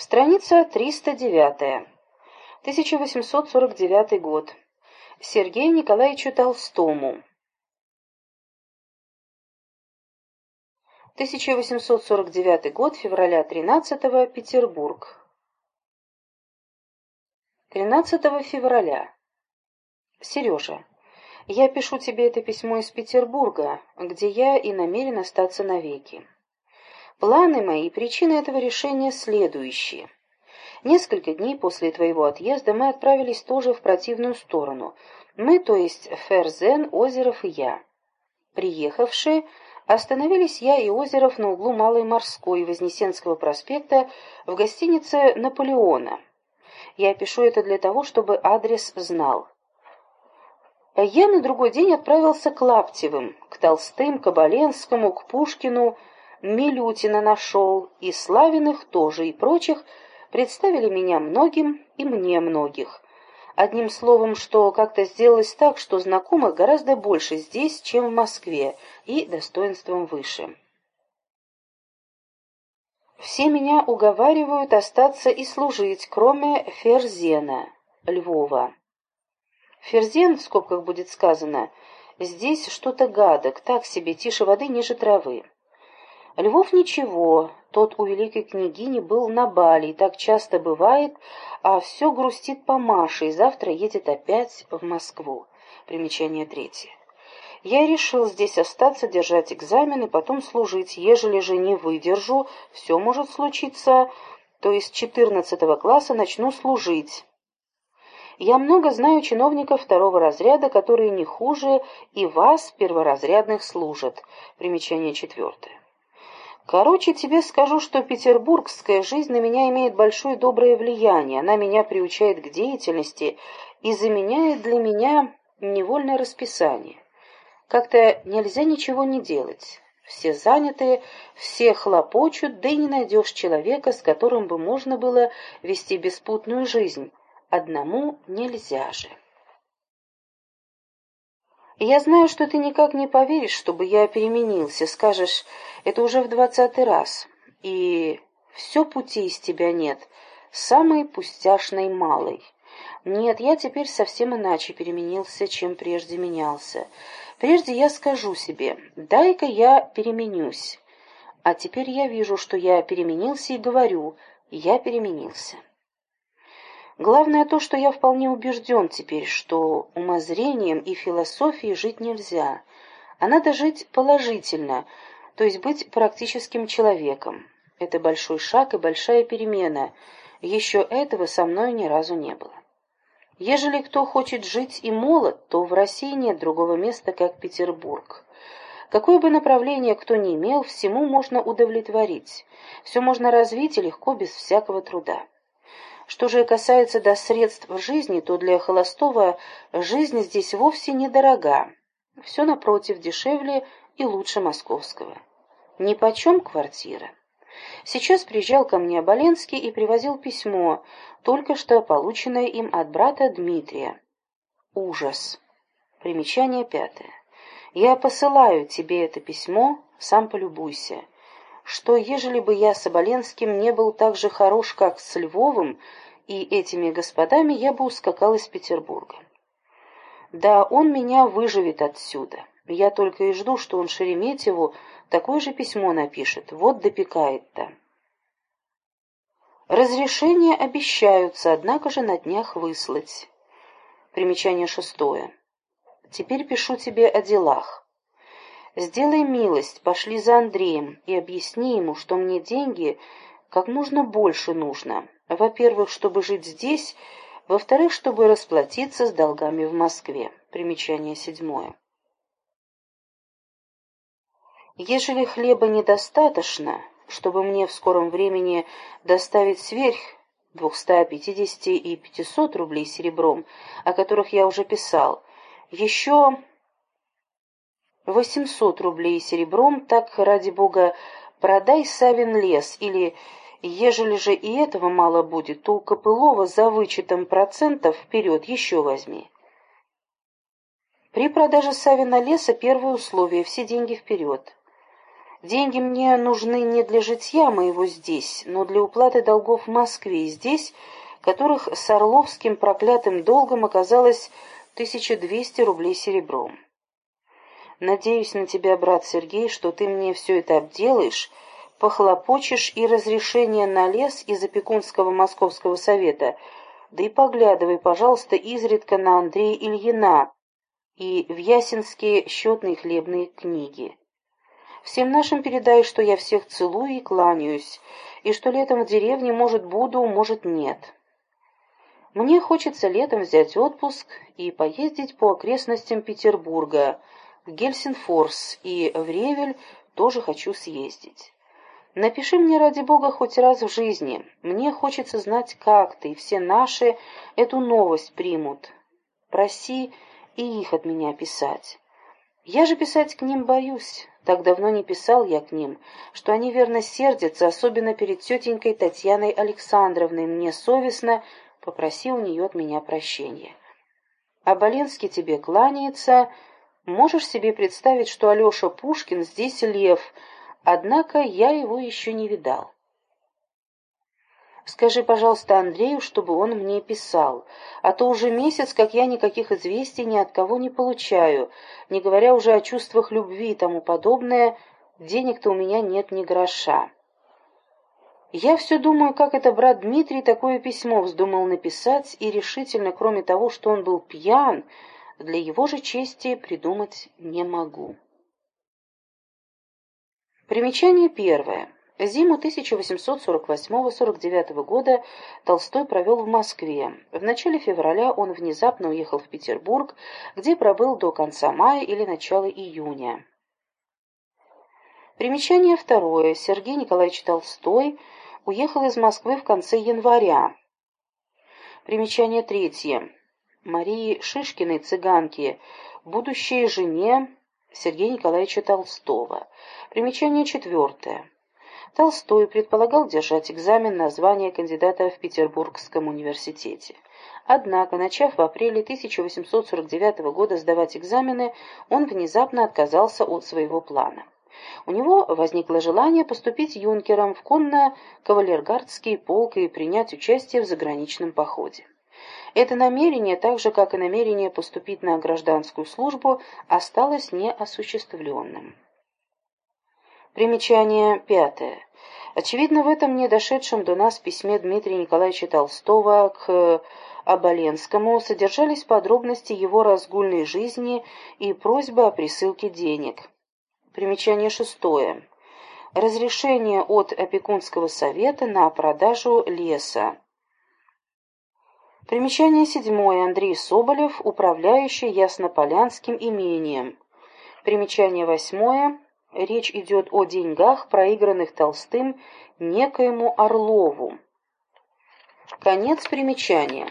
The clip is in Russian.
Страница 309. 1849 год. Сергею Николаевичу Толстому. 1849 год, февраля 13 -го, Петербург. 13 февраля. Сережа, я пишу тебе это письмо из Петербурга, где я и намерен остаться навеки. Планы мои и причины этого решения следующие. Несколько дней после твоего отъезда мы отправились тоже в противную сторону. Мы, то есть Ферзен, Озеров и я. Приехавшие, остановились я и Озеров на углу Малой Морской и Вознесенского проспекта в гостинице «Наполеона». Я пишу это для того, чтобы адрес знал. Я на другой день отправился к Лаптевым, к Толстым, к Оболенскому, к Пушкину, Милютина нашел, и Славиных тоже, и прочих, представили меня многим и мне многих. Одним словом, что как-то сделалось так, что знакомых гораздо больше здесь, чем в Москве, и достоинством выше. Все меня уговаривают остаться и служить, кроме Ферзена, Львова. Ферзен, в скобках будет сказано, здесь что-то гадок, так себе, тише воды ниже травы. Львов ничего, тот у великой княгини был на Бали, и так часто бывает, а все грустит по Маше, и завтра едет опять в Москву. Примечание третье. Я решил здесь остаться, держать экзамен и потом служить. Ежели же не выдержу, все может случиться, то есть четырнадцатого класса начну служить. Я много знаю чиновников второго разряда, которые не хуже и вас, перворазрядных, служат. Примечание четвертое. Короче, тебе скажу, что петербургская жизнь на меня имеет большое доброе влияние. Она меня приучает к деятельности и заменяет для меня невольное расписание. Как-то нельзя ничего не делать. Все заняты, все хлопочут, да и не найдешь человека, с которым бы можно было вести беспутную жизнь. Одному нельзя же. Я знаю, что ты никак не поверишь, чтобы я переменился. Скажешь, это уже в двадцатый раз. И все пути из тебя нет. Самый пустяшный малый. Нет, я теперь совсем иначе переменился, чем прежде менялся. Прежде я скажу себе, дай-ка я переменюсь. А теперь я вижу, что я переменился и говорю, я переменился. Главное то, что я вполне убежден теперь, что умозрением и философией жить нельзя, а надо жить положительно, то есть быть практическим человеком. Это большой шаг и большая перемена. Еще этого со мной ни разу не было. Ежели кто хочет жить и молод, то в России нет другого места, как Петербург. Какое бы направление кто ни имел, всему можно удовлетворить. Все можно развить и легко, без всякого труда. Что же касается до средств жизни, то для холостого жизнь здесь вовсе недорога. Все, напротив, дешевле и лучше московского. Ни почем квартира. Сейчас приезжал ко мне Оболенский и привозил письмо, только что полученное им от брата Дмитрия. Ужас. Примечание пятое. Я посылаю тебе это письмо, сам полюбуйся что ежели бы я с Оболенским не был так же хорош, как с Львовым и этими господами, я бы ускакал из Петербурга. Да, он меня выживет отсюда. Я только и жду, что он Шереметьеву такое же письмо напишет. Вот допекает-то. Разрешения обещаются, однако же на днях выслать. Примечание шестое. Теперь пишу тебе о делах. Сделай милость, пошли за Андреем и объясни ему, что мне деньги как можно больше нужно. Во-первых, чтобы жить здесь, во-вторых, чтобы расплатиться с долгами в Москве. Примечание седьмое. Ежели хлеба недостаточно, чтобы мне в скором времени доставить сверх 250 и 500 рублей серебром, о которых я уже писал, еще восемьсот рублей серебром, так, ради бога, продай Савин лес, или, ежели же и этого мало будет, то у Копылова за вычетом процентов вперед еще возьми. При продаже Савина леса первое условие – все деньги вперед. Деньги мне нужны не для житья моего здесь, но для уплаты долгов в Москве и здесь, которых с Орловским проклятым долгом оказалось 1200 рублей серебром. Надеюсь на тебя, брат Сергей, что ты мне все это обделаешь, похлопочешь и разрешение на лес из опекунского московского совета, да и поглядывай, пожалуйста, изредка на Андрея Ильина и в ясенские счетные хлебные книги. Всем нашим передай, что я всех целую и кланяюсь, и что летом в деревне, может, буду, может, нет. Мне хочется летом взять отпуск и поездить по окрестностям Петербурга, Гельсинфорс и в Ревель тоже хочу съездить. Напиши мне, ради бога, хоть раз в жизни. Мне хочется знать, как ты, и все наши эту новость примут. Проси и их от меня писать. Я же писать к ним боюсь. Так давно не писал я к ним, что они верно сердятся, особенно перед тетенькой Татьяной Александровной. Мне совестно, попроси у нее от меня прощения. А Боленский тебе кланяется. Можешь себе представить, что Алеша Пушкин здесь лев, однако я его еще не видал. Скажи, пожалуйста, Андрею, чтобы он мне писал, а то уже месяц, как я никаких известий ни от кого не получаю, не говоря уже о чувствах любви и тому подобное, денег-то у меня нет ни гроша. Я все думаю, как это брат Дмитрий такое письмо вздумал написать, и решительно, кроме того, что он был пьян, для его же чести придумать не могу. Примечание первое. Зиму 1848-49 года Толстой провел в Москве. В начале февраля он внезапно уехал в Петербург, где пробыл до конца мая или начала июня. Примечание второе. Сергей Николаевич Толстой уехал из Москвы в конце января. Примечание третье. Марии Шишкиной, цыганки, будущей жене Сергея Николаевича Толстого. Примечание четвертое. Толстой предполагал держать экзамен на звание кандидата в Петербургском университете. Однако, начав в апреле 1849 года сдавать экзамены, он внезапно отказался от своего плана. У него возникло желание поступить юнкером в конно-кавалергардский полк и принять участие в заграничном походе. Это намерение, так же как и намерение поступить на гражданскую службу, осталось неосуществленным. Примечание пятое. Очевидно, в этом недошедшем до нас письме Дмитрия Николаевича Толстого к Оболенскому содержались подробности его разгульной жизни и просьба о присылке денег. Примечание шестое. Разрешение от опекунского совета на продажу леса. Примечание седьмое. Андрей Соболев, управляющий Яснополянским имением. Примечание восьмое. Речь идет о деньгах, проигранных Толстым некоему Орлову. Конец примечания.